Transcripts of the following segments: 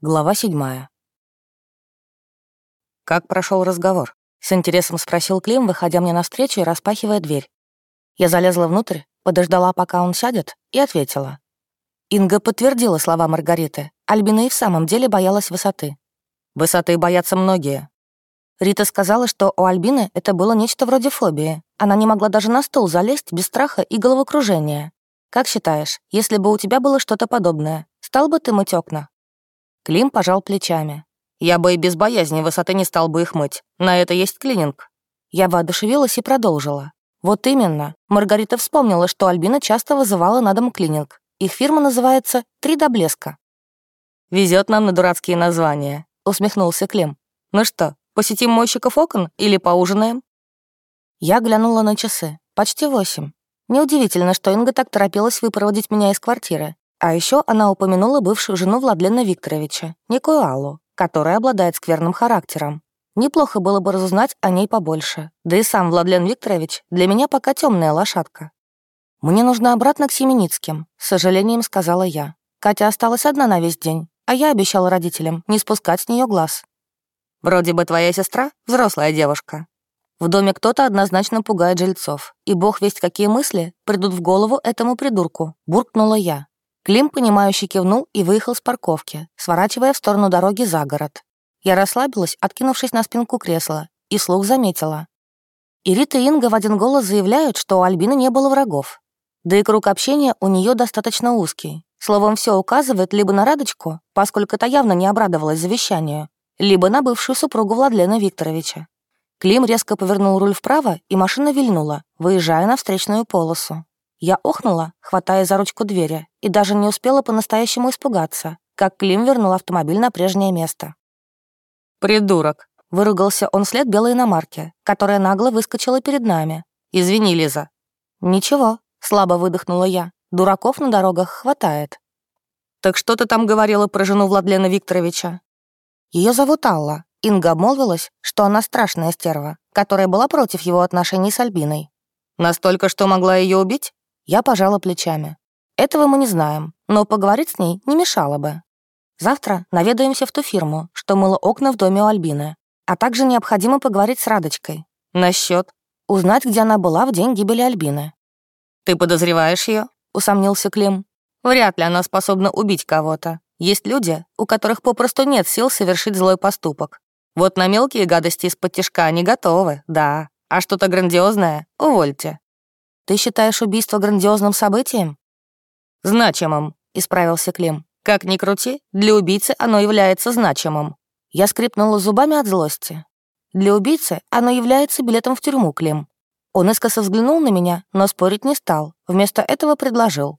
Глава седьмая. «Как прошел разговор?» — с интересом спросил Клим, выходя мне навстречу и распахивая дверь. Я залезла внутрь, подождала, пока он сядет, и ответила. Инга подтвердила слова Маргариты. Альбина и в самом деле боялась высоты. Высоты боятся многие. Рита сказала, что у Альбины это было нечто вроде фобии. Она не могла даже на стол залезть без страха и головокружения. Как считаешь, если бы у тебя было что-то подобное, стал бы ты мыть окна? Клим пожал плечами. «Я бы и без боязни высоты не стал бы их мыть. На это есть клининг». Я воодушевилась и продолжила. Вот именно. Маргарита вспомнила, что Альбина часто вызывала на дом клининг. Их фирма называется «Три до блеска». Везет нам на дурацкие названия», — усмехнулся Клим. «Ну что, посетим мойщиков окон или поужинаем?» Я глянула на часы. Почти восемь. Неудивительно, что Инга так торопилась выпроводить меня из квартиры. А еще она упомянула бывшую жену Владлена Викторовича, некую Аллу, которая обладает скверным характером. Неплохо было бы разузнать о ней побольше. Да и сам Владлен Викторович для меня пока темная лошадка. «Мне нужно обратно к Семеницким», — с сожалением сказала я. Катя осталась одна на весь день, а я обещала родителям не спускать с нее глаз. «Вроде бы твоя сестра — взрослая девушка». В доме кто-то однозначно пугает жильцов, и бог весть какие мысли придут в голову этому придурку, буркнула я. Клим, понимающе кивнул и выехал с парковки, сворачивая в сторону дороги за город. Я расслабилась, откинувшись на спинку кресла, и слух заметила. И Рита и Инга в один голос заявляют, что у Альбины не было врагов. Да и круг общения у нее достаточно узкий. Словом, все указывает либо на Радочку, поскольку та явно не обрадовалась завещанию, либо на бывшую супругу Владлена Викторовича. Клим резко повернул руль вправо, и машина вильнула, выезжая на встречную полосу. Я охнула, хватая за ручку двери, и даже не успела по-настоящему испугаться, как Клим вернул автомобиль на прежнее место. «Придурок!» — выругался он след белой иномарки, которая нагло выскочила перед нами. «Извини, Лиза». «Ничего», — слабо выдохнула я. «Дураков на дорогах хватает». «Так что ты там говорила про жену Владлена Викторовича?» Ее зовут Алла. Инга обмолвилась, что она страшная стерва, которая была против его отношений с Альбиной. «Настолько, что могла ее убить?» Я пожала плечами. Этого мы не знаем, но поговорить с ней не мешало бы. Завтра наведаемся в ту фирму, что мыла окна в доме у Альбины. А также необходимо поговорить с Радочкой. Насчет узнать, где она была в день гибели Альбины. «Ты подозреваешь ее? усомнился Клим. «Вряд ли она способна убить кого-то. Есть люди, у которых попросту нет сил совершить злой поступок. Вот на мелкие гадости из-под тяжка они готовы, да. А что-то грандиозное — увольте. Ты считаешь убийство грандиозным событием?» «Значимым», — исправился Клим. «Как ни крути, для убийцы оно является значимым». Я скрипнула зубами от злости. «Для убийцы оно является билетом в тюрьму, Клим». Он искоса взглянул на меня, но спорить не стал. Вместо этого предложил.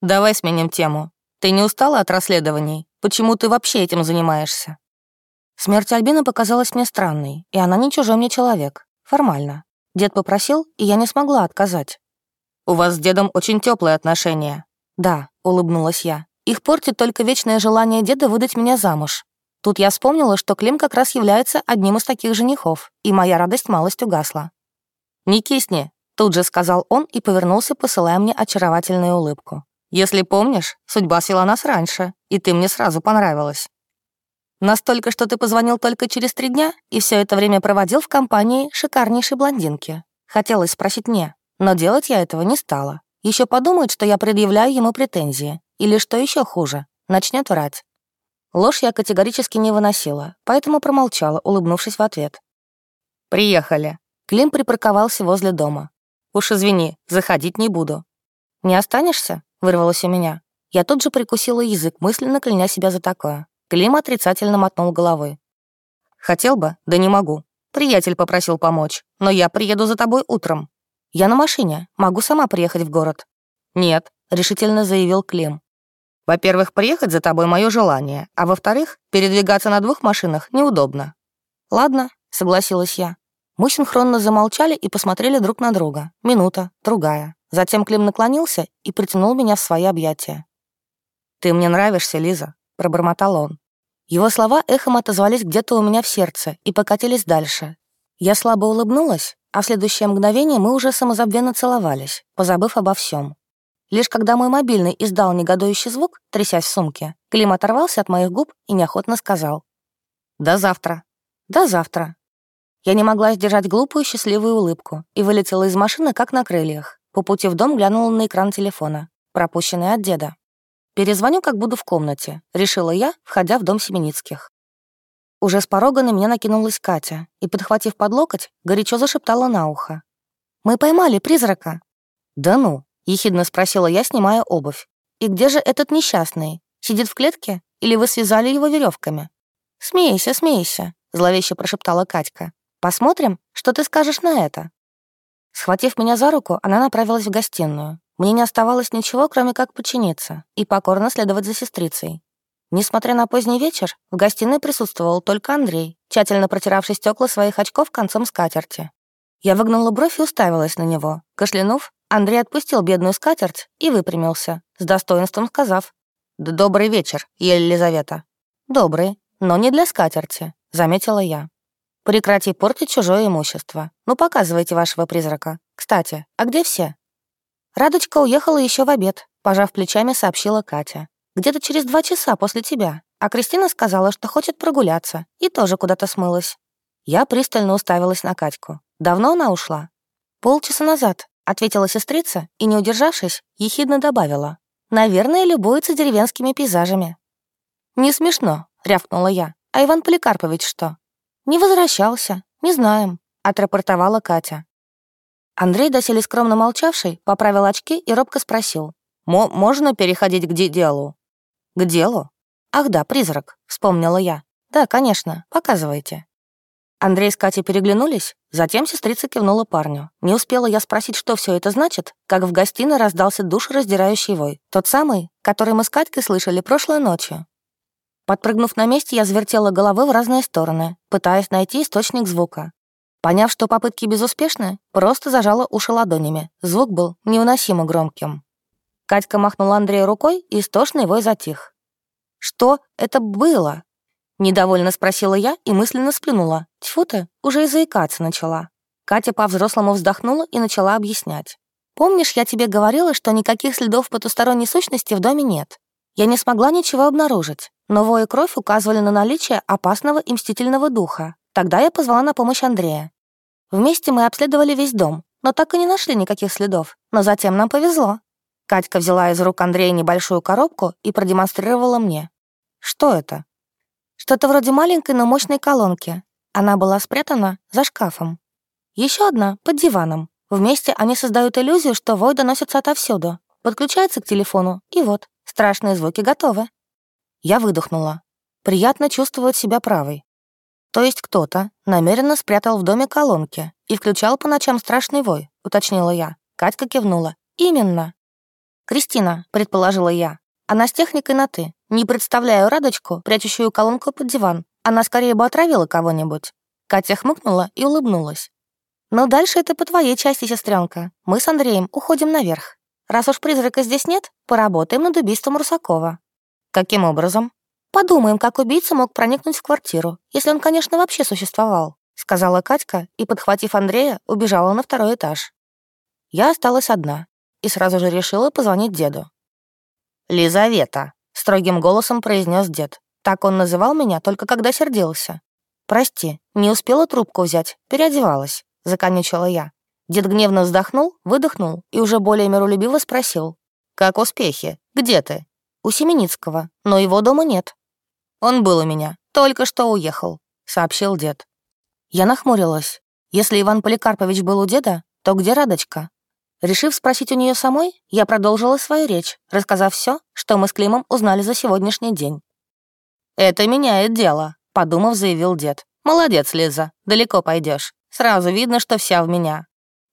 «Давай сменим тему. Ты не устала от расследований? Почему ты вообще этим занимаешься?» Смерть Альбины показалась мне странной, и она не чужой мне человек. Формально. Дед попросил, и я не смогла отказать. «У вас с дедом очень теплые отношения». «Да», — улыбнулась я. «Их портит только вечное желание деда выдать меня замуж. Тут я вспомнила, что Клим как раз является одним из таких женихов, и моя радость малость угасла. «Не кисни», — тут же сказал он и повернулся, посылая мне очаровательную улыбку. «Если помнишь, судьба свела нас раньше, и ты мне сразу понравилась. Настолько, что ты позвонил только через три дня и все это время проводил в компании шикарнейшей блондинки. Хотелось спросить «не», но делать я этого не стала. Еще подумает, что я предъявляю ему претензии. Или, что еще хуже, начнет врать. Ложь я категорически не выносила, поэтому промолчала, улыбнувшись в ответ. «Приехали». Клим припарковался возле дома. «Уж извини, заходить не буду». «Не останешься?» — вырвалось у меня. Я тут же прикусила язык, мысленно кляня себя за такое. Клим отрицательно мотнул головой. «Хотел бы, да не могу. Приятель попросил помочь, но я приеду за тобой утром. Я на машине, могу сама приехать в город». «Нет», — решительно заявил Клим. «Во-первых, приехать за тобой мое желание, а во-вторых, передвигаться на двух машинах неудобно». «Ладно», — согласилась я. Мы синхронно замолчали и посмотрели друг на друга. Минута, другая. Затем Клим наклонился и притянул меня в свои объятия. «Ты мне нравишься, Лиза», — пробормотал он. Его слова эхом отозвались где-то у меня в сердце и покатились дальше. Я слабо улыбнулась, а в следующее мгновение мы уже самозабвенно целовались, позабыв обо всем. Лишь когда мой мобильный издал негодующий звук, трясясь в сумке, Клим оторвался от моих губ и неохотно сказал. «До завтра». «До завтра». Я не могла сдержать глупую счастливую улыбку и вылетела из машины, как на крыльях. По пути в дом глянула на экран телефона, пропущенный от деда. «Перезвоню, как буду в комнате», — решила я, входя в дом Семеницких. Уже с порога на меня накинулась Катя и, подхватив под локоть, горячо зашептала на ухо. «Мы поймали призрака». «Да ну», — ехидно спросила я, снимая обувь. «И где же этот несчастный? Сидит в клетке? Или вы связали его веревками? «Смейся, смейся», — зловеще прошептала Катька. «Посмотрим, что ты скажешь на это». Схватив меня за руку, она направилась в гостиную. Мне не оставалось ничего, кроме как подчиниться и покорно следовать за сестрицей. Несмотря на поздний вечер, в гостиной присутствовал только Андрей, тщательно протиравший стекла своих очков концом скатерти. Я выгнула бровь и уставилась на него. Кашлянув, Андрей отпустил бедную скатерть и выпрямился, с достоинством сказав «Добрый вечер, Елизавета». «Добрый, но не для скатерти», — заметила я. «Прекрати портить чужое имущество. Ну, показывайте вашего призрака. Кстати, а где все?» Радочка уехала еще в обед, пожав плечами, сообщила Катя. «Где-то через два часа после тебя. А Кристина сказала, что хочет прогуляться, и тоже куда-то смылась». Я пристально уставилась на Катьку. «Давно она ушла?» «Полчаса назад», — ответила сестрица и, не удержавшись, ехидно добавила. «Наверное, любуется деревенскими пейзажами». «Не смешно», — рявкнула я. «А Иван Поликарпович что?» «Не возвращался. Не знаем», — отрапортовала Катя. Андрей, доселе скромно молчавший, поправил очки и робко спросил. Мо «Можно переходить к делу?» «К делу?» «Ах да, призрак», — вспомнила я. «Да, конечно, показывайте». Андрей с Катей переглянулись, затем сестрица кивнула парню. Не успела я спросить, что все это значит, как в гостиной раздался душераздирающий вой. Тот самый, который мы с Катькой слышали прошлой ночью. Подпрыгнув на месте, я завертела головы в разные стороны, пытаясь найти источник звука. Поняв, что попытки безуспешны, просто зажала уши ладонями. Звук был невыносимо громким. Катька махнула Андрею рукой, и истошный вой затих. «Что это было?» Недовольно спросила я и мысленно сплюнула. Тьфу ты, уже и заикаться начала. Катя по-взрослому вздохнула и начала объяснять. «Помнишь, я тебе говорила, что никаких следов потусторонней сущности в доме нет? Я не смогла ничего обнаружить, но вой и кровь указывали на наличие опасного и мстительного духа. Тогда я позвала на помощь Андрея. Вместе мы обследовали весь дом, но так и не нашли никаких следов. Но затем нам повезло. Катька взяла из рук Андрея небольшую коробку и продемонстрировала мне. Что это? Что-то вроде маленькой, но мощной колонки. Она была спрятана за шкафом. Еще одна — под диваном. Вместе они создают иллюзию, что вой доносится отовсюду. Подключается к телефону, и вот, страшные звуки готовы. Я выдохнула. Приятно чувствовать себя правой. То есть кто-то намеренно спрятал в доме колонки и включал по ночам страшный вой, уточнила я. Катька кивнула. Именно. Кристина, предположила я. Она с техникой на «ты». Не представляю Радочку, прячущую колонку под диван. Она скорее бы отравила кого-нибудь». Катя хмыкнула и улыбнулась. «Но дальше это по твоей части, сестренка. Мы с Андреем уходим наверх. Раз уж призрака здесь нет, поработаем над убийством Русакова». «Каким образом?» «Подумаем, как убийца мог проникнуть в квартиру, если он, конечно, вообще существовал», сказала Катька и, подхватив Андрея, убежала на второй этаж. Я осталась одна и сразу же решила позвонить деду. «Лизавета», — строгим голосом произнес дед. Так он называл меня только когда сердился. «Прости, не успела трубку взять, переодевалась», — законючила я. Дед гневно вздохнул, выдохнул и уже более миролюбиво спросил. «Как успехи? Где ты?» «У Семеницкого, но его дома нет». «Он был у меня, только что уехал», — сообщил дед. Я нахмурилась. Если Иван Поликарпович был у деда, то где Радочка? Решив спросить у нее самой, я продолжила свою речь, рассказав все, что мы с Климом узнали за сегодняшний день. «Это меняет дело», — подумав, заявил дед. «Молодец, Лиза, далеко пойдешь. Сразу видно, что вся в меня.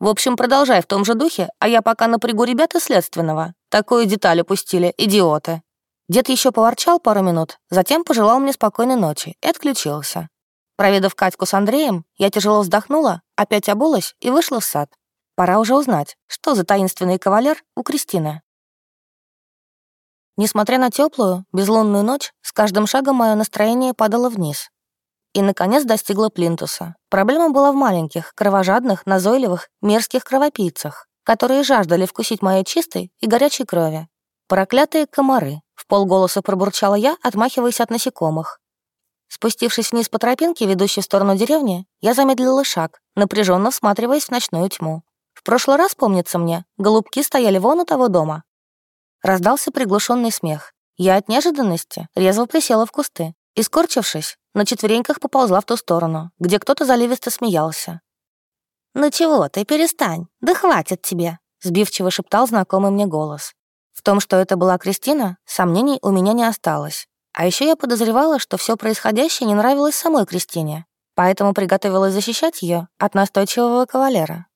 В общем, продолжай в том же духе, а я пока напрягу ребята следственного. Такую деталь упустили, идиоты». Дед еще поворчал пару минут, затем пожелал мне спокойной ночи и отключился. Проведав Катьку с Андреем, я тяжело вздохнула, опять обулась и вышла в сад. Пора уже узнать, что за таинственный кавалер у Кристины. Несмотря на теплую, безлунную ночь, с каждым шагом мое настроение падало вниз. И, наконец, достигла плинтуса. Проблема была в маленьких, кровожадных, назойливых, мерзких кровопийцах. которые жаждали вкусить моей чистой и горячей крови. Проклятые комары, в полголоса пробурчала я, отмахиваясь от насекомых. Спустившись вниз по тропинке, ведущей в сторону деревни, я замедлила шаг, напряженно всматриваясь в ночную тьму. В прошлый раз, помнится мне, голубки стояли вон у того дома. Раздался приглушенный смех. Я от неожиданности резво присела в кусты и, скорчившись, на четвереньках поползла в ту сторону, где кто-то заливисто смеялся. «Ну чего ты, перестань, да хватит тебе», — сбивчиво шептал знакомый мне голос. Том, что это была Кристина, сомнений у меня не осталось. А еще я подозревала, что все происходящее не нравилось самой Кристине, поэтому приготовилась защищать ее от настойчивого кавалера.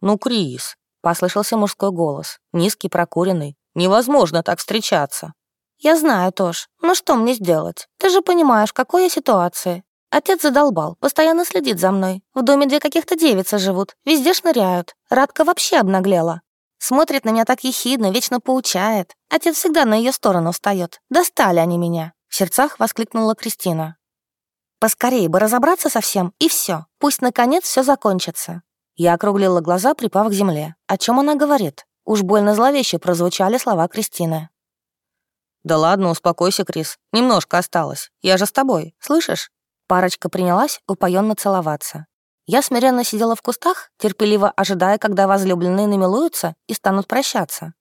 «Ну, Крис», — послышался мужской голос, низкий, прокуренный, «невозможно так встречаться». «Я знаю, Тош, но что мне сделать? Ты же понимаешь, в какой я ситуации. Отец задолбал, постоянно следит за мной. В доме две каких-то девицы живут, везде шныряют. Радка вообще обнаглела. Смотрит на меня так ехидно, вечно поучает. Отец всегда на ее сторону встает. Достали они меня. В сердцах воскликнула Кристина. Поскорее бы разобраться со всем, и все. Пусть, наконец, все закончится. Я округлила глаза, припав к земле. О чем она говорит? Уж больно зловеще прозвучали слова Кристины. «Да ладно, успокойся, Крис. Немножко осталось. Я же с тобой, слышишь?» Парочка принялась упоенно целоваться. Я смиренно сидела в кустах, терпеливо ожидая, когда возлюбленные намилуются и станут прощаться.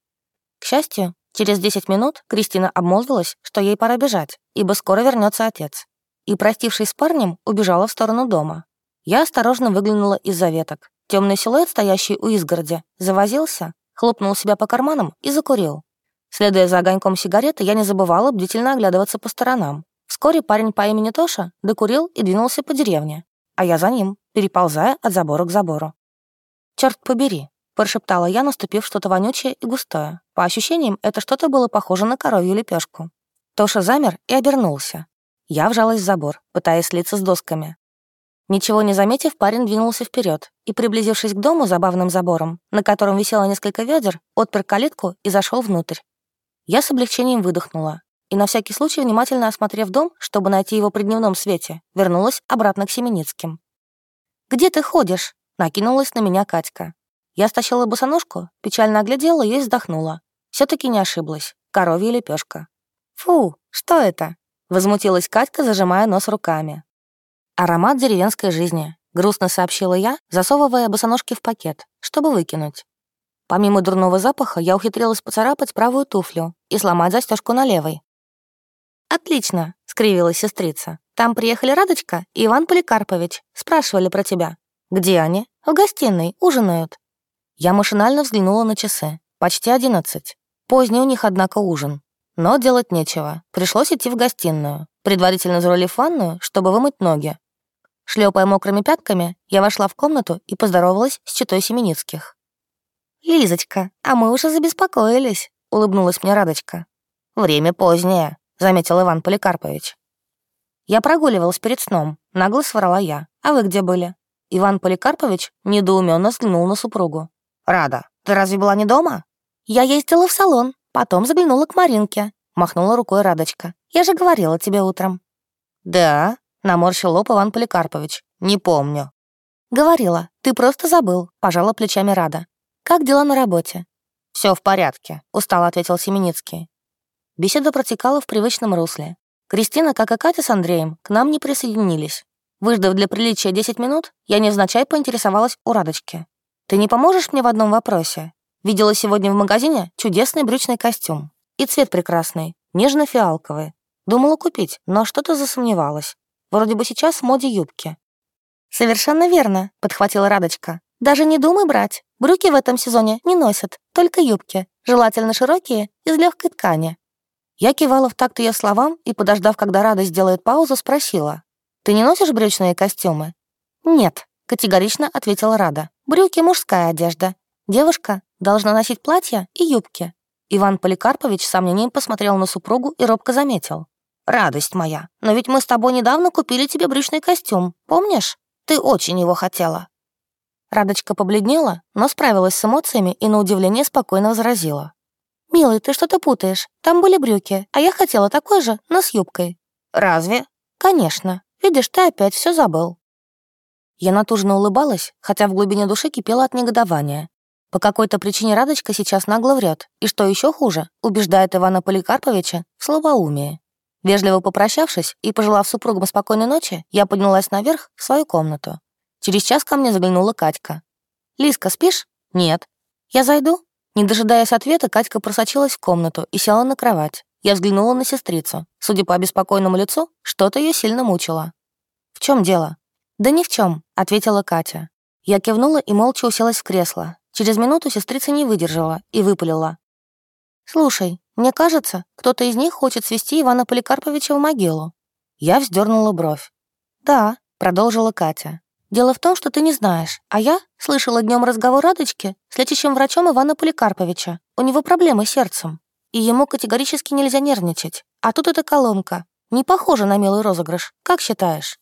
К счастью, через 10 минут Кристина обмолвилась, что ей пора бежать, ибо скоро вернется отец. И, простившись с парнем, убежала в сторону дома. Я осторожно выглянула из-за веток. Темный силуэт, стоящий у изгороди, завозился, хлопнул себя по карманам и закурил. Следуя за огоньком сигареты, я не забывала бдительно оглядываться по сторонам. Вскоре парень по имени Тоша докурил и двинулся по деревне, а я за ним переползая от забора к забору. «Черт побери», — прошептала я, наступив что-то вонючее и густое. По ощущениям, это что-то было похоже на коровью лепешку. Тоша замер и обернулся. Я вжалась в забор, пытаясь слиться с досками. Ничего не заметив, парень двинулся вперед и, приблизившись к дому забавным забором, на котором висело несколько ведер, отпер калитку и зашел внутрь. Я с облегчением выдохнула и, на всякий случай, внимательно осмотрев дом, чтобы найти его при дневном свете, вернулась обратно к Семеницким. «Где ты ходишь?» — накинулась на меня Катька. Я стащила босоножку, печально оглядела и вздохнула. все таки не ошиблась. Коровья лепешка. «Фу, что это?» — возмутилась Катька, зажимая нос руками. «Аромат деревенской жизни», — грустно сообщила я, засовывая босоножки в пакет, чтобы выкинуть. Помимо дурного запаха, я ухитрилась поцарапать правую туфлю и сломать застежку на левой. «Отлично», — скривилась сестрица. Там приехали Радочка и Иван Поликарпович. Спрашивали про тебя. Где они? В гостиной, ужинают. Я машинально взглянула на часы. Почти одиннадцать. Поздний у них, однако, ужин. Но делать нечего. Пришлось идти в гостиную, предварительно зарулив ванную, чтобы вымыть ноги. Шлепая мокрыми пятками, я вошла в комнату и поздоровалась с читой Семеницких. «Лизочка, а мы уже забеспокоились», — улыбнулась мне Радочка. «Время позднее», — заметил Иван Поликарпович. «Я прогуливалась перед сном», — нагло соврала я. «А вы где были?» Иван Поликарпович недоуменно взглянул на супругу. «Рада, ты разве была не дома?» «Я ездила в салон, потом заглянула к Маринке», — махнула рукой Радочка. «Я же говорила тебе утром». «Да», — наморщил лоб Иван Поликарпович. «Не помню». «Говорила, ты просто забыл», — пожала плечами Рада. «Как дела на работе?» Все в порядке», — устало ответил Семеницкий. Беседа протекала в привычном русле. Кристина, как и Катя с Андреем, к нам не присоединились. Выждав для приличия 10 минут, я невзначай поинтересовалась у Радочки. «Ты не поможешь мне в одном вопросе? Видела сегодня в магазине чудесный брючный костюм. И цвет прекрасный, нежно-фиалковый. Думала купить, но что-то засомневалась. Вроде бы сейчас в моде юбки». «Совершенно верно», — подхватила Радочка. «Даже не думай брать. Брюки в этом сезоне не носят, только юбки, желательно широкие, из легкой ткани. Я кивала в такт ее словам и, подождав, когда Рада сделает паузу, спросила. «Ты не носишь брючные костюмы?» «Нет», — категорично ответила Рада. «Брюки — мужская одежда. Девушка должна носить платья и юбки». Иван Поликарпович с сомнением посмотрел на супругу и робко заметил. «Радость моя, но ведь мы с тобой недавно купили тебе брючный костюм, помнишь? Ты очень его хотела». Радочка побледнела, но справилась с эмоциями и на удивление спокойно возразила. «Милый, ты что-то путаешь. Там были брюки, а я хотела такой же, но с юбкой». «Разве?» «Конечно. Видишь, ты опять все забыл». Я натужно улыбалась, хотя в глубине души кипела от негодования. По какой-то причине Радочка сейчас нагло врет, и что еще хуже, убеждает Ивана Поликарповича в слабоумии. Вежливо попрощавшись и пожелав супругам спокойной ночи, я поднялась наверх в свою комнату. Через час ко мне заглянула Катька. «Лиска, спишь?» «Нет». «Я зайду?» Не дожидаясь ответа, Катька просочилась в комнату и села на кровать. Я взглянула на сестрицу. Судя по обеспокоенному лицу, что-то ее сильно мучило. «В чем дело?» «Да ни в чем», — ответила Катя. Я кивнула и молча уселась в кресло. Через минуту сестрица не выдержала и выпалила. «Слушай, мне кажется, кто-то из них хочет свести Ивана Поликарповича в могилу». Я вздернула бровь. «Да», — продолжила Катя. «Дело в том, что ты не знаешь, а я слышала днем разговор Радочки с лечащим врачом Ивана Поликарповича. У него проблемы с сердцем, и ему категорически нельзя нервничать. А тут эта колонка. Не похоже на милый розыгрыш. Как считаешь?»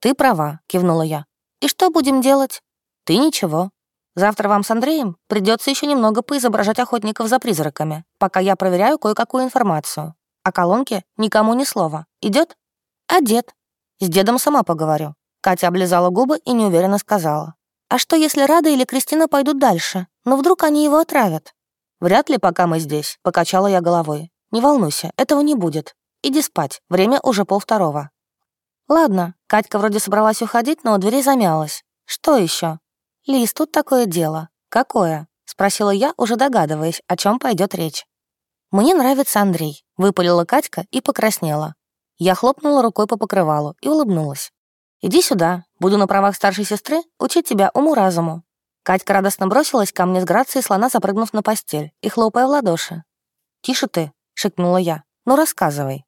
«Ты права», — кивнула я. «И что будем делать?» «Ты ничего. Завтра вам с Андреем придется еще немного поизображать охотников за призраками, пока я проверяю кое-какую информацию. О колонке никому ни слова. Идет? Дед? С дедом сама поговорю. Катя облизала губы и неуверенно сказала. А что, если Рада или Кристина пойдут дальше? Но вдруг они его отравят? Вряд ли, пока мы здесь, покачала я головой. Не волнуйся, этого не будет. Иди спать, время уже полвторого. Ладно, Катька вроде собралась уходить, но у двери замялась. Что еще? «Лиз, тут такое дело». «Какое?» — спросила я, уже догадываясь, о чем пойдет речь. «Мне нравится Андрей», — выпалила Катька и покраснела. Я хлопнула рукой по покрывалу и улыбнулась. «Иди сюда, буду на правах старшей сестры учить тебя уму-разуму». Катька радостно бросилась ко мне с грацией слона, запрыгнув на постель и хлопая в ладоши. «Тише ты», — шикнула я. «Ну, рассказывай».